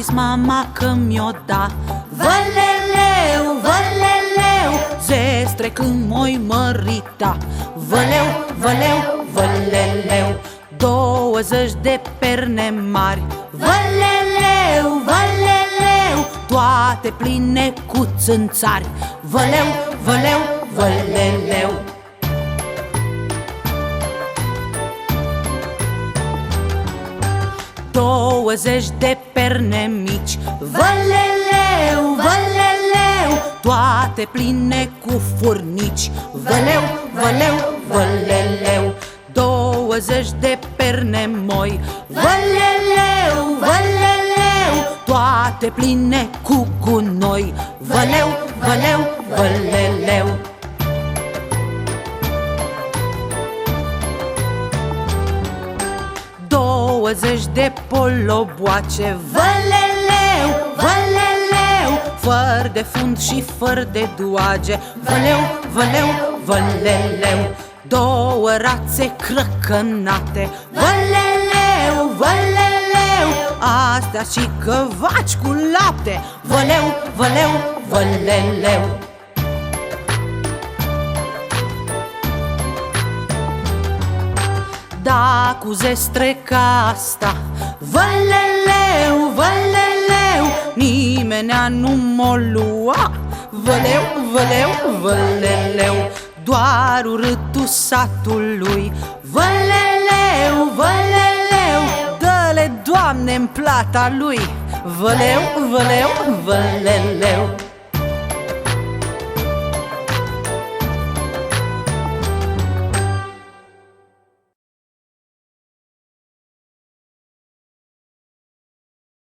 zis mama că mi-o da. Văleleu, văleleu, zestre când moi mărita. Văleu, văleu, văleleu, douăzeci de perne mari. Văleleu, văleleu, toate pline cu țânțari. Văleu, văleu, văleu 20 de perne mici. Văleleu, văleleu, toate pline cu furnici. Văleu, văleu, văleleu, 20 de perne moi. Văleleu, văleleu, toate pline cu gunoi. Văleu, văleu, văleleu, văleleu. Douăzeci de poloboace Văleleu, văleleu Făr de fund și făr de duage. Văleu, văleu, văleleu Două rațe crăcănate. Văleleu, văleleu Astea și căvaci cu lapte. Văleu, văleu, văleleu Da, cu zestre ca asta. Văleleu, văleleu Nimenea nu m-o lua. Văleu, văleu, văleleu Doar urâtul satului. Văleleu, văleleu Dă-le, Doamne, în plata lui. Văleu, văleu, văleleu